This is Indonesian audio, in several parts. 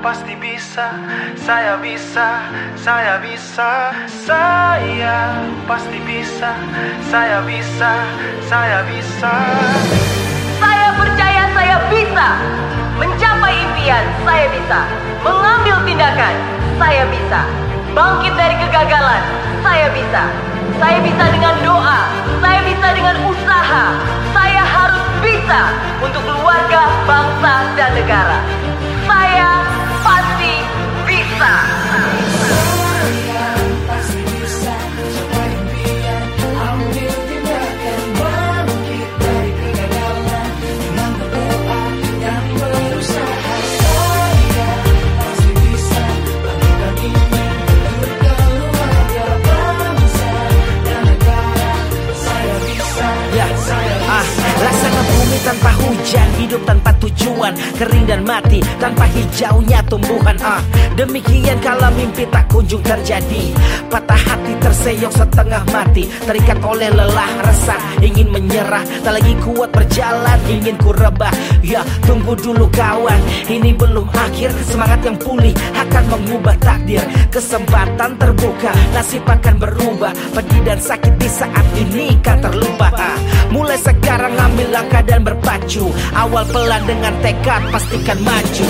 pasti bisa, saya bisa, saya bisa, saya pasti bisa, saya bisa, saya bisa. Saya percaya saya bisa mencapai impian, saya bisa mengambil tindakan, saya bisa bangkit dari kegagalan, saya bisa. Saya bisa dengan doa, saya bisa dengan usaha, saya harus bisa hidup tanpa tujuan, kering dan mati tanpa hijaunya tumbuhan. Ah, demikian kalau mimpi tak kunjung terjadi, patah hati terseok setengah mati, terikat oleh lelah resah, ingin menyerah, tak lagi kuat berjalan, ingin ku rebah. Ya, tunggu dulu kawan, ini belum akhir, semangat yang pulih akan mengubah takdir, kesempatan terbuka, nasib akan berubah, pedih dan sakit di saat ini kan terlupa. Ah, mulai sekarang ambil langkah dan berpacu, awal pelan dengan tekad pastikan maju.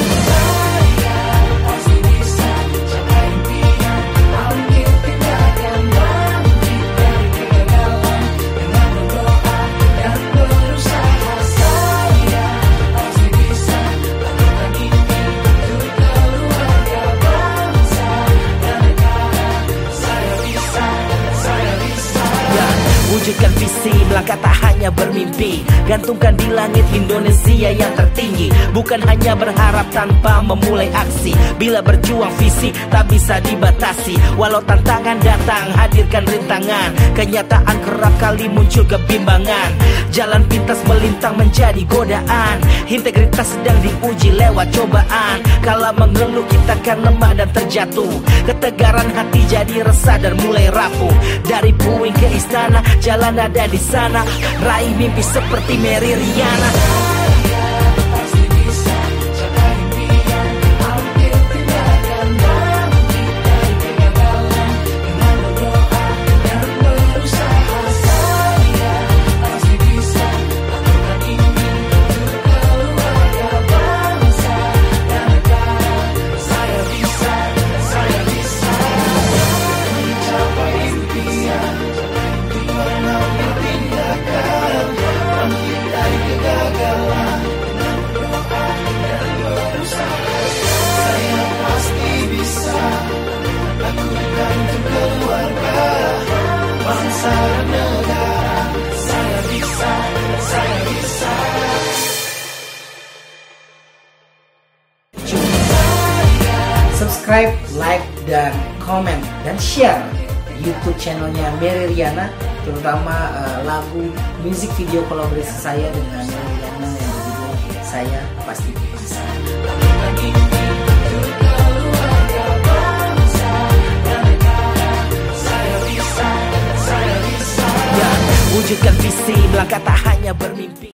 Wujudkan visi, melangkah tak hanya bermimpi. Gantungkan di langit Indonesia yang tertinggi. Bukan hanya berharap tanpa memulai aksi. Bila berjuang visi tak bisa dibatasi. Walau tantangan datang, hadirkan rintangan. Kenyataan kerap kali muncul kebimbangan. Jalan pintas melintang menjadi godaan. Integritas sedang diuji lewat cobaan. Kala mengeluh kita kan lemah dan terjatuh. Ketegaran hati jadi resah dan mulai rapuh. Dari puing ke istana, jalan ada di sana. Raih mimpi seperti Mary Riana Subscribe, like, dan komen dan share YouTube channelnya Mary Riana terutama eh, lagu musik video kolaborasi saya dengan Mary Riana yang berjudul Saya Pasti Bisa. Wujudkan visi, melangkah tak hanya bermimpi.